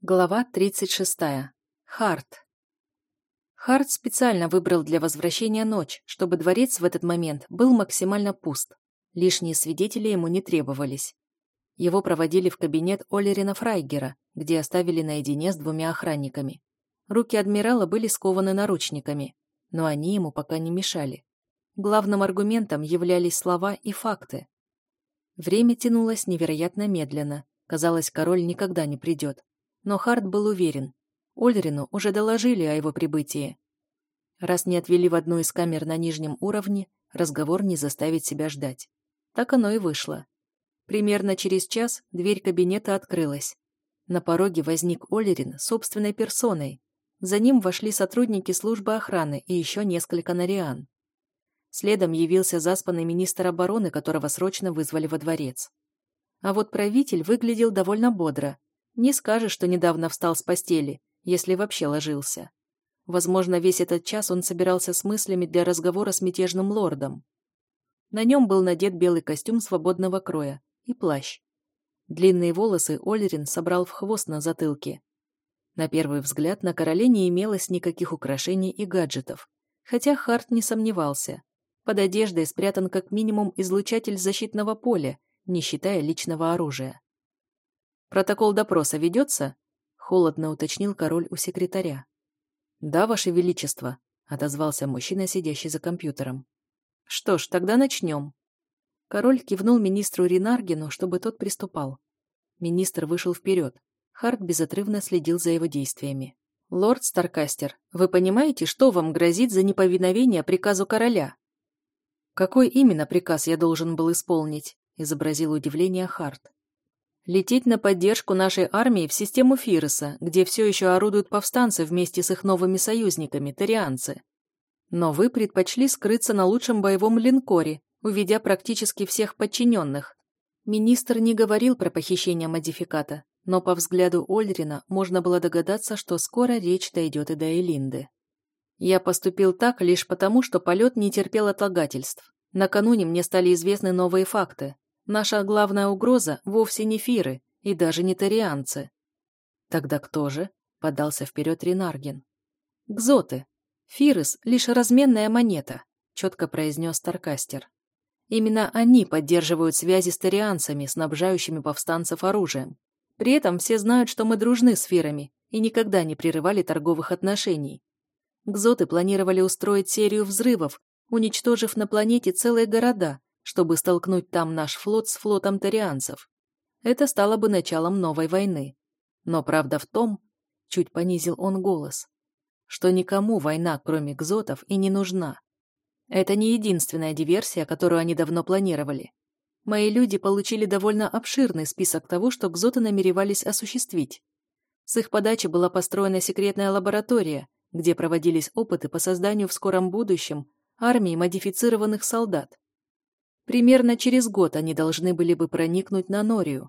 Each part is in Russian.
Глава 36. Харт. Харт специально выбрал для возвращения ночь, чтобы дворец в этот момент был максимально пуст. Лишние свидетели ему не требовались. Его проводили в кабинет Олерина Фрайгера, где оставили наедине с двумя охранниками. Руки адмирала были скованы наручниками, но они ему пока не мешали. Главным аргументом являлись слова и факты. Время тянулось невероятно медленно. Казалось, король никогда не придет. Но Харт был уверен. Ольрину уже доложили о его прибытии. Раз не отвели в одну из камер на нижнем уровне, разговор не заставит себя ждать. Так оно и вышло. Примерно через час дверь кабинета открылась. На пороге возник Олерин собственной персоной. За ним вошли сотрудники службы охраны и еще несколько нариан. Следом явился заспанный министр обороны, которого срочно вызвали во дворец. А вот правитель выглядел довольно бодро, не скажешь, что недавно встал с постели, если вообще ложился. Возможно, весь этот час он собирался с мыслями для разговора с мятежным лордом. На нем был надет белый костюм свободного кроя и плащ. Длинные волосы Ольрин собрал в хвост на затылке. На первый взгляд на короле не имелось никаких украшений и гаджетов, хотя Харт не сомневался. Под одеждой спрятан как минимум излучатель защитного поля, не считая личного оружия. «Протокол допроса ведется?» — холодно уточнил король у секретаря. «Да, ваше величество», — отозвался мужчина, сидящий за компьютером. «Что ж, тогда начнем». Король кивнул министру Ринаргину, чтобы тот приступал. Министр вышел вперед. Харт безотрывно следил за его действиями. «Лорд Старкастер, вы понимаете, что вам грозит за неповиновение приказу короля?» «Какой именно приказ я должен был исполнить?» — изобразил удивление Харт. Лететь на поддержку нашей армии в систему Фироса, где все еще орудуют повстанцы вместе с их новыми союзниками, тарианцы. Но вы предпочли скрыться на лучшем боевом линкоре, уведя практически всех подчиненных. Министр не говорил про похищение модификата, но по взгляду Ольрина можно было догадаться, что скоро речь дойдет и до Элинды. Я поступил так лишь потому, что полет не терпел отлагательств. Накануне мне стали известны новые факты, Наша главная угроза вовсе не фиры и даже не тарианцы. Тогда кто же? Подался вперед Ренаргин. Гзоты. Фирыс — лишь разменная монета, четко произнес Таркастер. Именно они поддерживают связи с тарианцами, снабжающими повстанцев оружием. При этом все знают, что мы дружны с фирами и никогда не прерывали торговых отношений. Гзоты планировали устроить серию взрывов, уничтожив на планете целые города, чтобы столкнуть там наш флот с флотом тарианцев. Это стало бы началом новой войны. Но правда в том, чуть понизил он голос, что никому война, кроме гзотов, и не нужна. Это не единственная диверсия, которую они давно планировали. Мои люди получили довольно обширный список того, что гзоты намеревались осуществить. С их подачи была построена секретная лаборатория, где проводились опыты по созданию в скором будущем армии модифицированных солдат. Примерно через год они должны были бы проникнуть на Норию.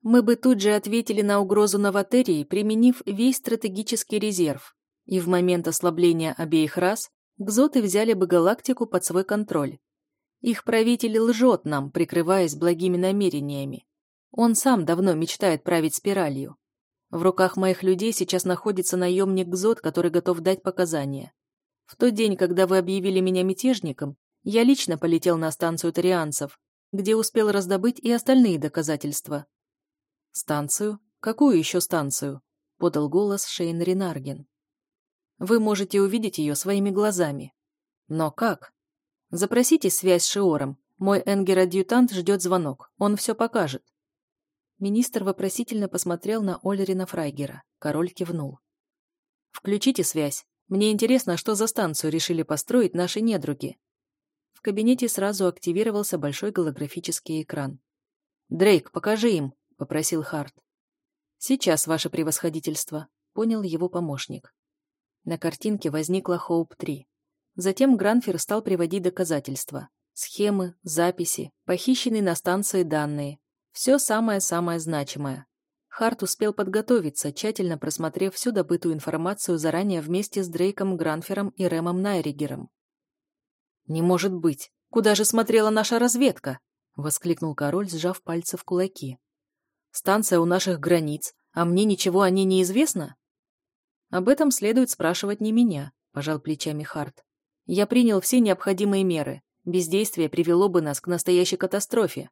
Мы бы тут же ответили на угрозу Новотерии, применив весь стратегический резерв. И в момент ослабления обеих рас гзоты взяли бы галактику под свой контроль. Их правитель лжет нам, прикрываясь благими намерениями. Он сам давно мечтает править спиралью. В руках моих людей сейчас находится наемник Гзот, который готов дать показания. В тот день, когда вы объявили меня мятежником, я лично полетел на станцию тарианцев, где успел раздобыть и остальные доказательства. «Станцию? Какую еще станцию?» — подал голос Шейн Ренарген. «Вы можете увидеть ее своими глазами. Но как? Запросите связь с Шиором. Мой энгер-адъютант ждет звонок. Он все покажет». Министр вопросительно посмотрел на Олерина Фрайгера. Король кивнул. «Включите связь. Мне интересно, что за станцию решили построить наши недруги. В кабинете сразу активировался большой голографический экран. «Дрейк, покажи им», — попросил Харт. «Сейчас, ваше превосходительство», — понял его помощник. На картинке возникла Хоуп-3. Затем Гранфер стал приводить доказательства. Схемы, записи, похищенные на станции данные. Все самое-самое значимое. Харт успел подготовиться, тщательно просмотрев всю добытую информацию заранее вместе с Дрейком Гранфером и Рэмом Найригером. «Не может быть! Куда же смотрела наша разведка?» — воскликнул король, сжав пальцы в кулаки. «Станция у наших границ, А мне ничего о ней не известно? Об этом следует спрашивать не меня, пожал плечами Харт. Я принял все необходимые меры. Бездействие привело бы нас к настоящей катастрофе.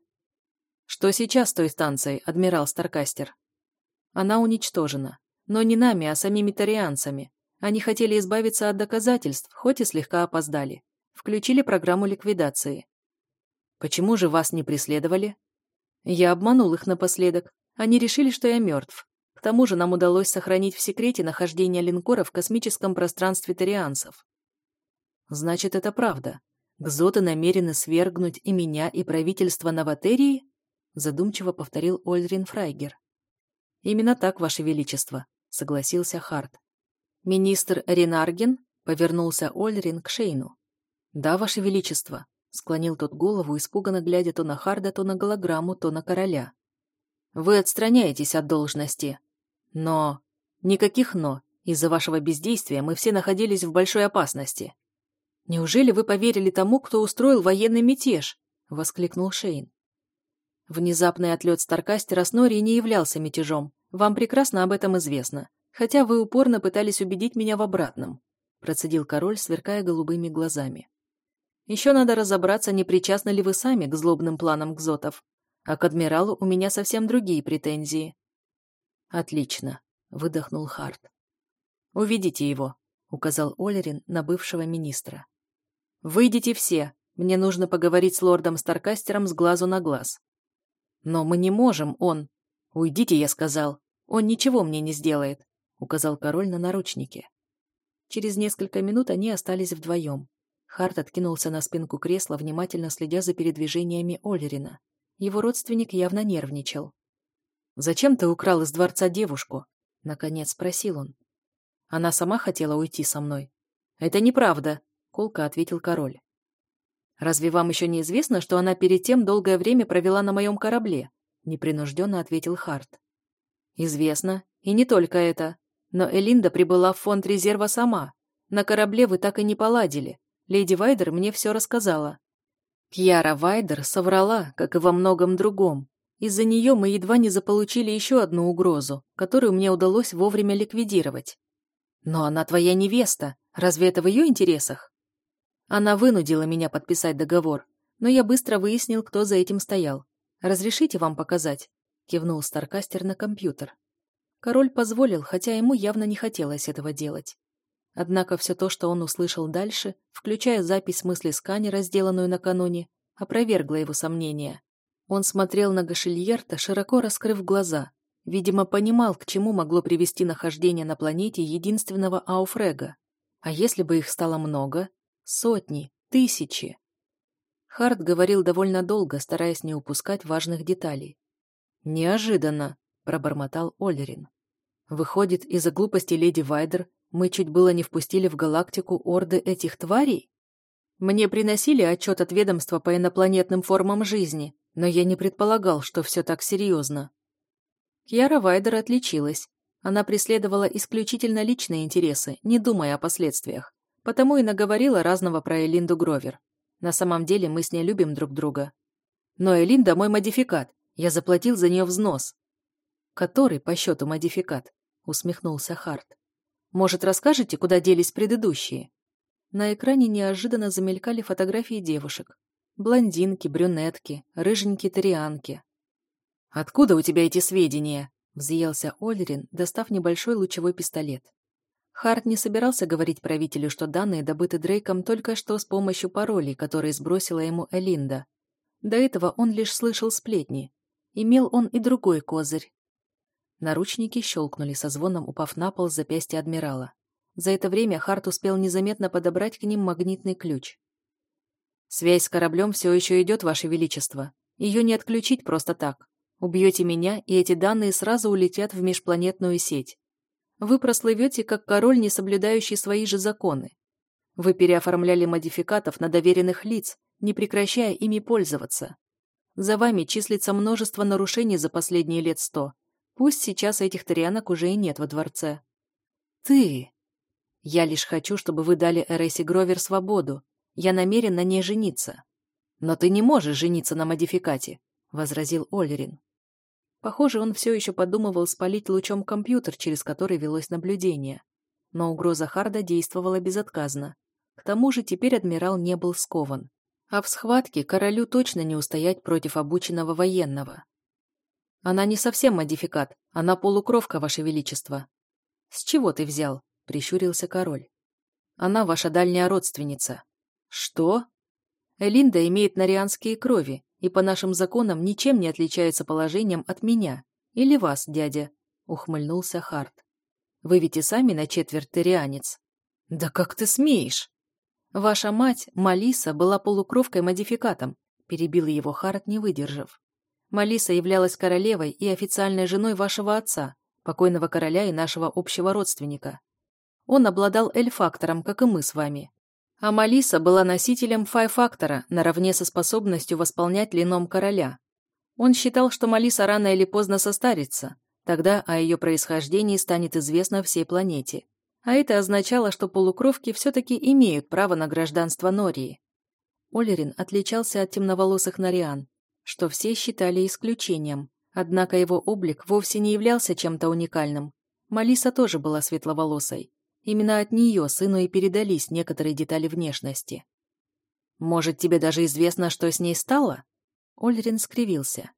Что сейчас с той станцией, адмирал Старкастер? Она уничтожена. Но не нами, а самими тарианцами. Они хотели избавиться от доказательств, хоть и слегка опоздали. Включили программу ликвидации. Почему же вас не преследовали? Я обманул их напоследок. Они решили, что я мертв. К тому же нам удалось сохранить в секрете нахождение линкора в космическом пространстве тарианцев. Значит, это правда. Гзоты намерены свергнуть и меня, и правительство Новотерии? Задумчиво повторил Ольрин Фрайгер. Именно так, Ваше Величество, согласился Харт. Министр Ренарген повернулся Ольрин к Шейну. Да, Ваше Величество, склонил тот голову, испуганно глядя то на Харда, то на голограмму, то на короля. Вы отстраняетесь от должности. Но... Никаких «но». Из-за вашего бездействия мы все находились в большой опасности. Неужели вы поверили тому, кто устроил военный мятеж? Воскликнул Шейн. Внезапный отлет Старкастера с Нори не являлся мятежом. Вам прекрасно об этом известно. Хотя вы упорно пытались убедить меня в обратном. Процедил король, сверкая голубыми глазами. Еще надо разобраться, не причастны ли вы сами к злобным планам Гзотов. А к адмиралу у меня совсем другие претензии. Отлично, выдохнул Харт. Уведите его, указал Олерин на бывшего министра. Выйдите все. Мне нужно поговорить с лордом Старкастером с глазу на глаз. «Но мы не можем, он...» «Уйдите», я сказал. «Он ничего мне не сделает», — указал король на наручники. Через несколько минут они остались вдвоем. Харт откинулся на спинку кресла, внимательно следя за передвижениями Олерина. Его родственник явно нервничал. «Зачем ты украл из дворца девушку?» — наконец спросил он. «Она сама хотела уйти со мной». «Это неправда», — колко ответил король. «Разве вам еще не известно, что она перед тем долгое время провела на моем корабле?» — непринужденно ответил Харт. «Известно. И не только это. Но Элинда прибыла в фонд резерва сама. На корабле вы так и не поладили. Леди Вайдер мне все рассказала. Кьяра Вайдер соврала, как и во многом другом. Из-за нее мы едва не заполучили еще одну угрозу, которую мне удалось вовремя ликвидировать. Но она твоя невеста. Разве это в ее интересах? Она вынудила меня подписать договор, но я быстро выяснил, кто за этим стоял. «Разрешите вам показать?» — кивнул Старкастер на компьютер. Король позволил, хотя ему явно не хотелось этого делать. Однако все то, что он услышал дальше, включая запись мысли сканера, сделанную накануне, опровергло его сомнения. Он смотрел на Гашильерта, широко раскрыв глаза. Видимо, понимал, к чему могло привести нахождение на планете единственного Ауфрега. А если бы их стало много, Сотни, тысячи. Харт говорил довольно долго, стараясь не упускать важных деталей. «Неожиданно», — пробормотал Олерин. «Выходит, из-за глупости леди Вайдер мы чуть было не впустили в галактику орды этих тварей? Мне приносили отчет от ведомства по инопланетным формам жизни, но я не предполагал, что все так серьезно». Кьяра Вайдер отличилась. Она преследовала исключительно личные интересы, не думая о последствиях. Потому и наговорила разного про Элинду Гровер. На самом деле мы с ней любим друг друга. Но Элинда мой модификат. Я заплатил за нее взнос. Который по счету модификат? Усмехнулся Харт. Может, расскажете, куда делись предыдущие? На экране неожиданно замелькали фотографии девушек. Блондинки, брюнетки, рыженькие тарианки. «Откуда у тебя эти сведения?» — взъелся Ольрин, достав небольшой лучевой пистолет. Харт не собирался говорить правителю, что данные добыты Дрейком только что с помощью паролей, которые сбросила ему Элинда. До этого он лишь слышал сплетни. Имел он и другой козырь. Наручники щелкнули со звоном, упав на пол с запястья адмирала. За это время Харт успел незаметно подобрать к ним магнитный ключ. «Связь с кораблем все еще идет, Ваше Величество. Ее не отключить просто так. Убьете меня, и эти данные сразу улетят в межпланетную сеть. Вы прослывете, как король, не соблюдающий свои же законы. Вы переоформляли модификатов на доверенных лиц, не прекращая ими пользоваться. За вами числится множество нарушений за последние лет сто. Пусть сейчас этих тарианок уже и нет во дворце. Ты... Я лишь хочу, чтобы вы дали Эреси Гровер свободу. Я намерен на ней жениться. Но ты не можешь жениться на модификате, — возразил Олерин. Похоже, он все еще подумывал спалить лучом компьютер, через который велось наблюдение. Но угроза Харда действовала безотказно. К тому же теперь адмирал не был скован. А в схватке королю точно не устоять против обученного военного. Она не совсем модификат, она полукровка, ваше величество. С чего ты взял? Прищурился король. Она ваша дальняя родственница. Что? Элинда имеет нарианские крови и по нашим законам ничем не отличается положением от меня. Или вас, дядя, ухмыльнулся Харт. Вы ведь и сами на четверть тарианец. Да как ты смеешь? Ваша мать, Малиса, была полукровкой-модификатом, перебил его Харт, не выдержав. Малиса являлась королевой и официальной женой вашего отца, покойного короля и нашего общего родственника. Он обладал эль-фактором, как и мы с вами. А Малиса была носителем фай-фактора, наравне со способностью восполнять лином короля. Он считал, что Малиса рано или поздно состарится, тогда о ее происхождении станет известно всей планете. А это означало, что полукровки все-таки имеют право на гражданство Нории. Олерин отличался от темноволосых Нориан, что все считали исключением, однако его облик вовсе не являлся чем-то уникальным. Малиса тоже была светловолосой. Именно от нее сыну и передались некоторые детали внешности. «Может, тебе даже известно, что с ней стало?» Ольрин скривился.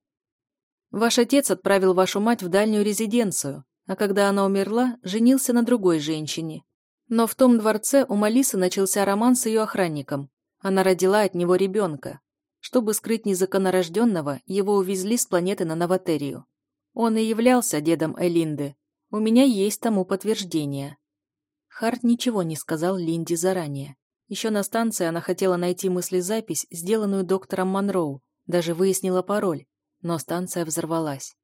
«Ваш отец отправил вашу мать в дальнюю резиденцию, а когда она умерла, женился на другой женщине. Но в том дворце у Малисы начался роман с ее охранником. Она родила от него ребенка. Чтобы скрыть незаконнорожденного, его увезли с планеты на Новотерию. Он и являлся дедом Элинды. У меня есть тому подтверждение. Харт ничего не сказал Линде заранее. Еще на станции она хотела найти мыслезапись, сделанную доктором Монроу, даже выяснила пароль, но станция взорвалась.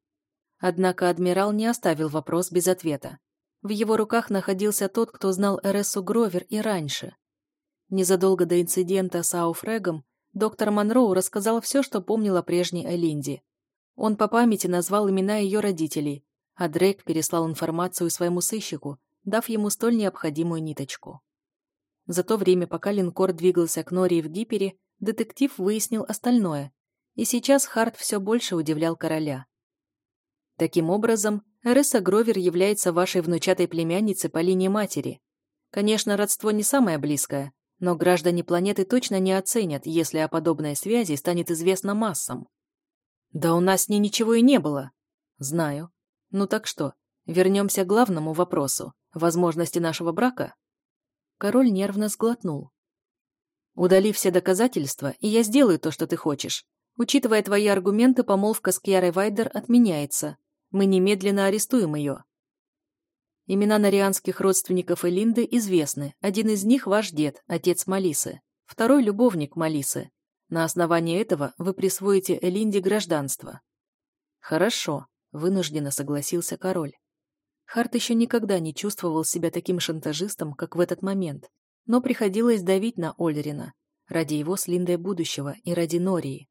Однако адмирал не оставил вопрос без ответа. В его руках находился тот, кто знал Эресу Гровер и раньше. Незадолго до инцидента с Ауфрегом Доктор Монроу рассказал все, что помнил о прежней Элинде. Он по памяти назвал имена ее родителей, а Дрейк переслал информацию своему сыщику, дав ему столь необходимую ниточку. За то время, пока линкор двигался к Нории в Гипере, детектив выяснил остальное, и сейчас Харт все больше удивлял короля. Таким образом, Эреса Гровер является вашей внучатой племянницей по линии матери. Конечно, родство не самое близкое, но граждане планеты точно не оценят, если о подобной связи станет известно массам. Да у нас с ней ничего и не было. Знаю. Ну так что, вернемся к главному вопросу. Возможности нашего брака? Король нервно сглотнул. Удали все доказательства, и я сделаю то, что ты хочешь. Учитывая твои аргументы, помолвка с Кьярой Вайдер отменяется. Мы немедленно арестуем ее. Имена нарианских родственников Элинды известны. Один из них ваш дед, отец Малисы. Второй – любовник Малисы. На основании этого вы присвоите Элинде гражданство. Хорошо, вынужденно согласился король. Харт еще никогда не чувствовал себя таким шантажистом, как в этот момент, но приходилось давить на Ольрина ради его с Линдой будущего и ради Нории.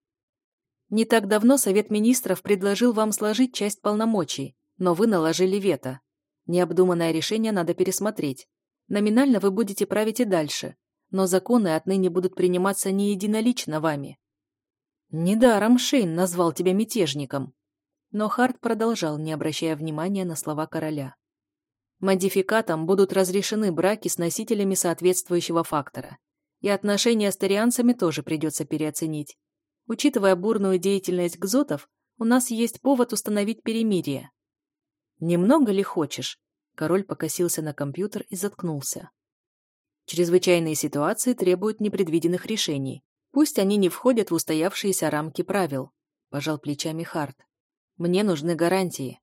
Не так давно Совет Министров предложил вам сложить часть полномочий, но вы наложили вето. Необдуманное решение надо пересмотреть. Номинально вы будете править и дальше, но законы отныне будут приниматься не единолично вами. Недаром Шейн назвал тебя мятежником. Но Харт продолжал, не обращая внимания на слова короля. Модификатом будут разрешены браки с носителями соответствующего фактора. И отношения с тарианцами тоже придется переоценить. Учитывая бурную деятельность гзотов, у нас есть повод установить перемирие. «Немного ли хочешь?» Король покосился на компьютер и заткнулся. Чрезвычайные ситуации требуют непредвиденных решений. Пусть они не входят в устоявшиеся рамки правил, пожал плечами Харт. Мне нужны гарантии.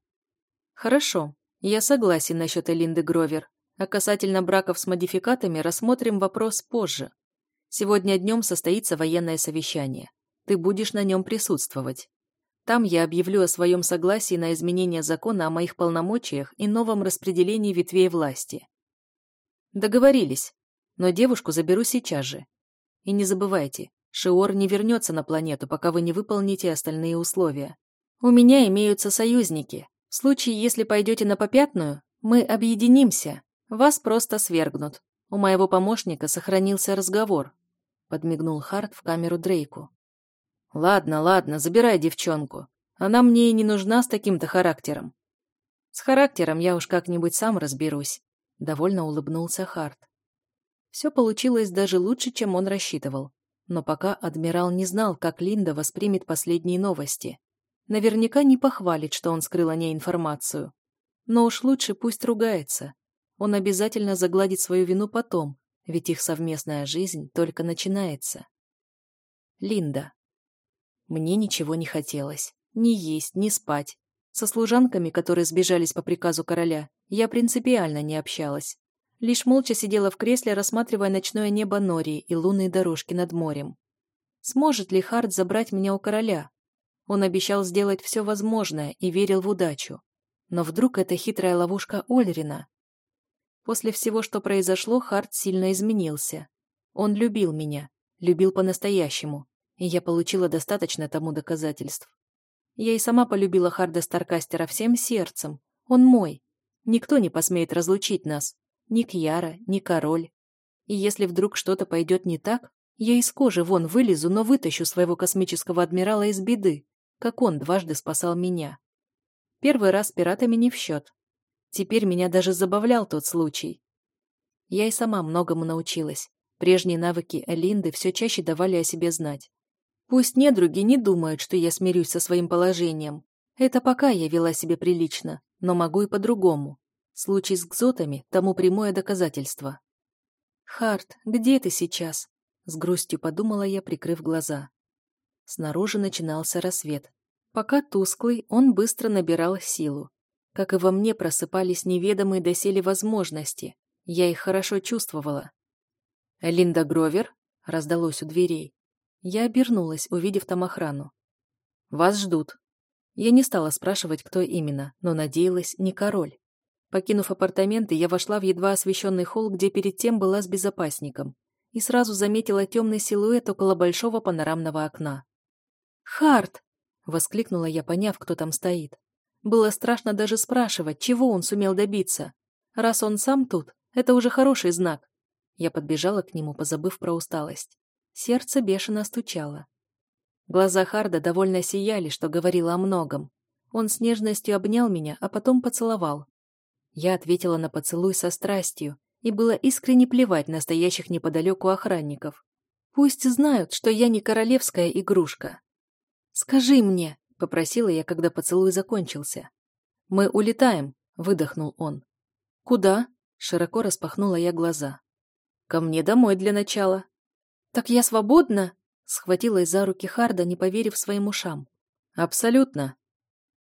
Хорошо, я согласен насчет Элинды Гровер, а касательно браков с модификатами рассмотрим вопрос позже. Сегодня днем состоится военное совещание. Ты будешь на нем присутствовать. Там я объявлю о своем согласии на изменение закона о моих полномочиях и новом распределении ветвей власти. Договорились, но девушку заберу сейчас же. И не забывайте, Шиор не вернется на планету, пока вы не выполните остальные условия. У меня имеются союзники. В случае, если пойдете на попятную, мы объединимся. Вас просто свергнут. У моего помощника сохранился разговор. Подмигнул Харт в камеру Дрейку. «Ладно, ладно, забирай девчонку. Она мне и не нужна с таким-то характером. С характером я уж как-нибудь сам разберусь. Довольно улыбнулся Харт. Все получилось даже лучше, чем он рассчитывал. Но пока адмирал не знал, как Линда воспримет последние новости. Наверняка не похвалит, что он скрыл о ней информацию. Но уж лучше пусть ругается. Он обязательно загладит свою вину потом, ведь их совместная жизнь только начинается. Линда. Мне ничего не хотелось. Ни есть, ни спать. Со служанками, которые сбежались по приказу короля, я принципиально не общалась. Лишь молча сидела в кресле, рассматривая ночное небо Нории и лунные дорожки над морем. Сможет ли Харт забрать меня у короля? Он обещал сделать все возможное и верил в удачу. Но вдруг это хитрая ловушка Ольрина? После всего, что произошло, Харт сильно изменился. Он любил меня, любил по-настоящему, и я получила достаточно тому доказательств. Я и сама полюбила Харда Старкастера всем сердцем. Он мой. Никто не посмеет разлучить нас. Ни Кьяра, ни король. И если вдруг что-то пойдет не так, я из кожи вон вылезу, но вытащу своего космического адмирала из беды, как он дважды спасал меня. Первый раз пиратами не в счет. Теперь меня даже забавлял тот случай. Я и сама многому научилась. Прежние навыки Элинды все чаще давали о себе знать. Пусть недруги не думают, что я смирюсь со своим положением. Это пока я вела себя прилично, но могу и по-другому. Случай с гзотами тому прямое доказательство. «Харт, где ты сейчас?» С грустью подумала я, прикрыв глаза. Снаружи начинался рассвет. Пока тусклый, он быстро набирал силу. Как и во мне просыпались неведомые доселе возможности. Я их хорошо чувствовала. «Линда Гровер?» — раздалось у дверей. Я обернулась, увидев там охрану. «Вас ждут». Я не стала спрашивать, кто именно, но надеялась, не король. Покинув апартаменты, я вошла в едва освещенный холл, где перед тем была с безопасником, и сразу заметила темный силуэт около большого панорамного окна. «Харт!» — воскликнула я, поняв, кто там стоит. Было страшно даже спрашивать, чего он сумел добиться. Раз он сам тут, это уже хороший знак. Я подбежала к нему, позабыв про усталость. Сердце бешено стучало. Глаза Харда довольно сияли, что говорило о многом. Он с нежностью обнял меня, а потом поцеловал, я ответила на поцелуй со страстью, и было искренне плевать на стоящих неподалеку охранников. Пусть знают, что я не королевская игрушка. «Скажи мне», — попросила я, когда поцелуй закончился. «Мы улетаем», — выдохнул он. «Куда?» — широко распахнула я глаза. «Ко мне домой для начала». «Так я свободна?» — схватилась за руки Харда, не поверив своим ушам. «Абсолютно».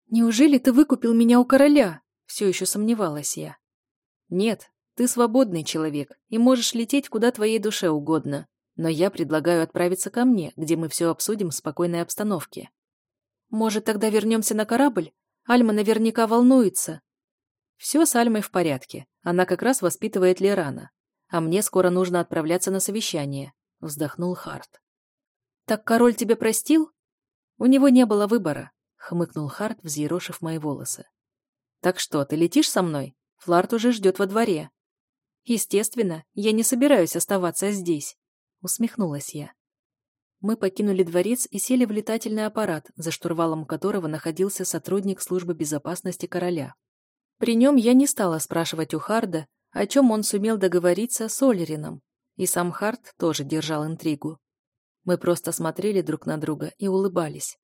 «Неужели ты выкупил меня у короля?» Все еще сомневалась я. Нет, ты свободный человек и можешь лететь куда твоей душе угодно, но я предлагаю отправиться ко мне, где мы все обсудим в спокойной обстановке. Может, тогда вернемся на корабль? Альма наверняка волнуется. Все с Альмой в порядке. Она как раз воспитывает Лерана. А мне скоро нужно отправляться на совещание, вздохнул Харт. Так король тебя простил? У него не было выбора, хмыкнул Харт, взъерошив мои волосы. «Так что, ты летишь со мной? Фларт уже ждет во дворе». «Естественно, я не собираюсь оставаться здесь», — усмехнулась я. Мы покинули дворец и сели в летательный аппарат, за штурвалом которого находился сотрудник службы безопасности короля. При нем я не стала спрашивать у Харда, о чем он сумел договориться с Олерином, и сам Хард тоже держал интригу. Мы просто смотрели друг на друга и улыбались.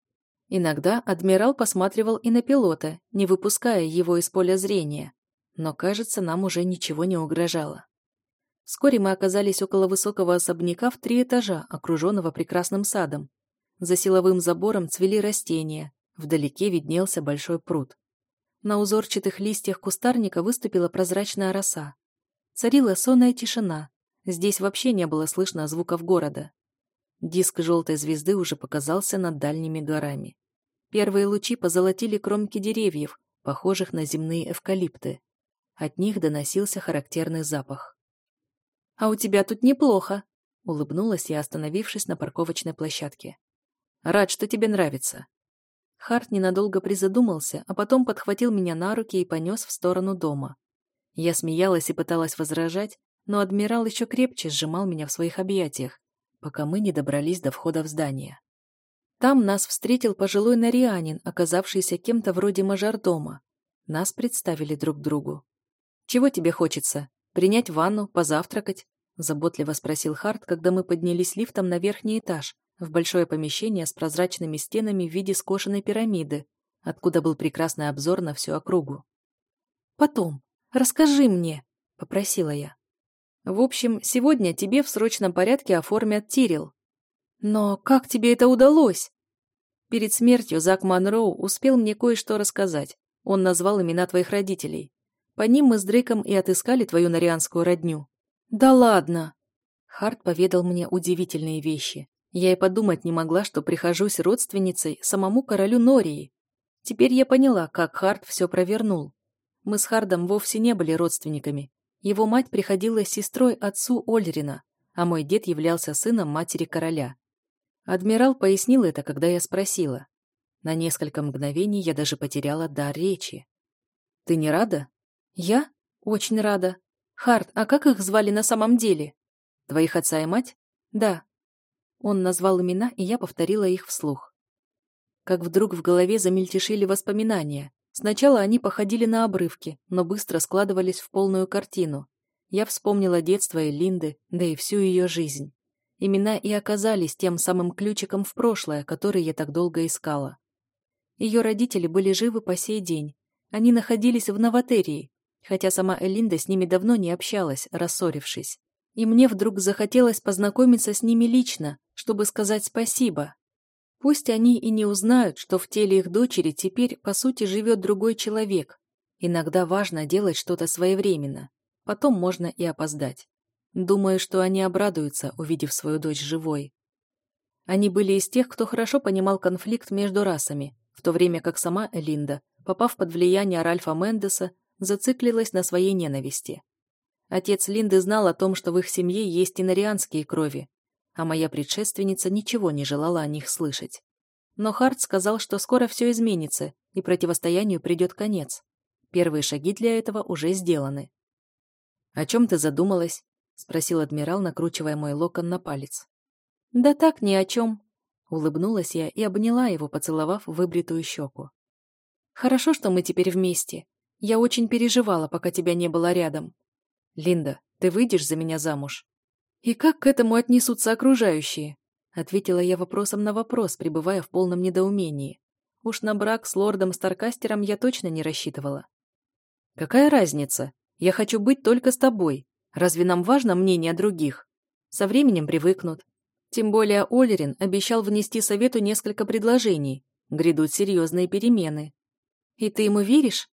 Иногда адмирал посматривал и на пилота, не выпуская его из поля зрения. Но, кажется, нам уже ничего не угрожало. Вскоре мы оказались около высокого особняка в три этажа, окруженного прекрасным садом. За силовым забором цвели растения, вдалеке виднелся большой пруд. На узорчатых листьях кустарника выступила прозрачная роса. Царила сонная тишина. Здесь вообще не было слышно звуков города. Диск желтой звезды уже показался над дальними горами. Первые лучи позолотили кромки деревьев, похожих на земные эвкалипты. От них доносился характерный запах. «А у тебя тут неплохо», — улыбнулась я, остановившись на парковочной площадке. «Рад, что тебе нравится». Харт ненадолго призадумался, а потом подхватил меня на руки и понес в сторону дома. Я смеялась и пыталась возражать, но адмирал еще крепче сжимал меня в своих объятиях, пока мы не добрались до входа в здание. Там нас встретил пожилой нарианин, оказавшийся кем-то вроде мажордома. Нас представили друг другу. «Чего тебе хочется? Принять ванну, позавтракать?» Заботливо спросил Харт, когда мы поднялись лифтом на верхний этаж, в большое помещение с прозрачными стенами в виде скошенной пирамиды, откуда был прекрасный обзор на всю округу. «Потом, расскажи мне», — попросила я. «В общем, сегодня тебе в срочном порядке оформят Тирил». «Но как тебе это удалось?» Перед смертью Зак Монроу успел мне кое-что рассказать. Он назвал имена твоих родителей. По ним мы с Дрейком и отыскали твою норианскую родню. Да ладно! Харт поведал мне удивительные вещи. Я и подумать не могла, что прихожусь родственницей самому королю Нории. Теперь я поняла, как Харт все провернул. Мы с Хардом вовсе не были родственниками. Его мать приходила сестрой отцу Ольрина, а мой дед являлся сыном матери короля. Адмирал пояснил это, когда я спросила. На несколько мгновений я даже потеряла дар речи. «Ты не рада?» «Я? Очень рада. Харт, а как их звали на самом деле?» «Твоих отца и мать?» «Да». Он назвал имена, и я повторила их вслух. Как вдруг в голове замельтешили воспоминания. Сначала они походили на обрывки, но быстро складывались в полную картину. Я вспомнила детство Элинды, да и всю ее жизнь. Имена и оказались тем самым ключиком в прошлое, который я так долго искала. Ее родители были живы по сей день. Они находились в Новотерии, хотя сама Элинда с ними давно не общалась, рассорившись. И мне вдруг захотелось познакомиться с ними лично, чтобы сказать спасибо. Пусть они и не узнают, что в теле их дочери теперь, по сути, живет другой человек. Иногда важно делать что-то своевременно. Потом можно и опоздать. Думаю, что они обрадуются, увидев свою дочь живой. Они были из тех, кто хорошо понимал конфликт между расами, в то время как сама Элинда, попав под влияние Ральфа Мендеса, зациклилась на своей ненависти. Отец Линды знал о том, что в их семье есть инарианские крови, а моя предшественница ничего не желала о них слышать. Но Харт сказал, что скоро все изменится, и противостоянию придет конец. Первые шаги для этого уже сделаны. «О чем ты задумалась?» — спросил адмирал, накручивая мой локон на палец. «Да так, ни о чем», Улыбнулась я и обняла его, поцеловав выбритую щеку. «Хорошо, что мы теперь вместе. Я очень переживала, пока тебя не было рядом. Линда, ты выйдешь за меня замуж?» «И как к этому отнесутся окружающие?» Ответила я вопросом на вопрос, пребывая в полном недоумении. Уж на брак с лордом Старкастером я точно не рассчитывала. «Какая разница? Я хочу быть только с тобой. Разве нам важно мнение других? Со временем привыкнут, тем более Олерин обещал внести совету несколько предложений. Грядут серьезные перемены. И ты ему веришь?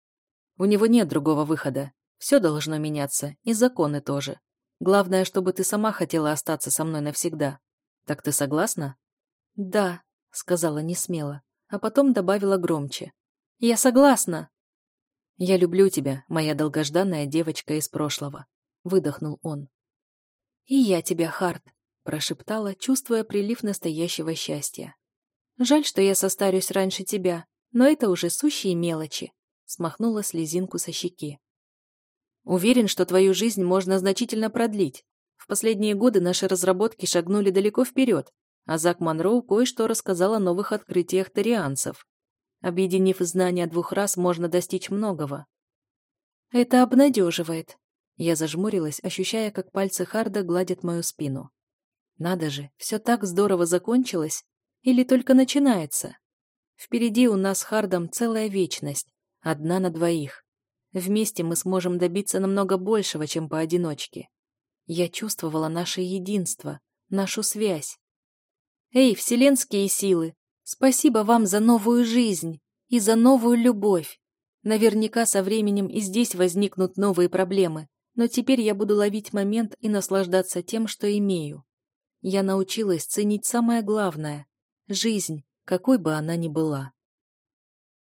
У него нет другого выхода. Все должно меняться, и законы тоже. Главное, чтобы ты сама хотела остаться со мной навсегда. Так ты согласна? Да, сказала несмело, а потом добавила громче. Я согласна. Я люблю тебя, моя долгожданная девочка из прошлого, выдохнул он. И я тебя, Харт, прошептала, чувствуя прилив настоящего счастья. «Жаль, что я состарюсь раньше тебя, но это уже сущие мелочи», смахнула слезинку со щеки. «Уверен, что твою жизнь можно значительно продлить. В последние годы наши разработки шагнули далеко вперед, а Зак Монроу кое-что рассказал о новых открытиях тарианцев. Объединив знания двух раз, можно достичь многого». «Это обнадеживает», я зажмурилась, ощущая, как пальцы Харда гладят мою спину. Надо же, все так здорово закончилось? Или только начинается? Впереди у нас с Хардом целая вечность, одна на двоих. Вместе мы сможем добиться намного большего, чем поодиночке. Я чувствовала наше единство, нашу связь. Эй, вселенские силы, спасибо вам за новую жизнь и за новую любовь. Наверняка со временем и здесь возникнут новые проблемы, но теперь я буду ловить момент и наслаждаться тем, что имею. Я научилась ценить самое главное — жизнь, какой бы она ни была.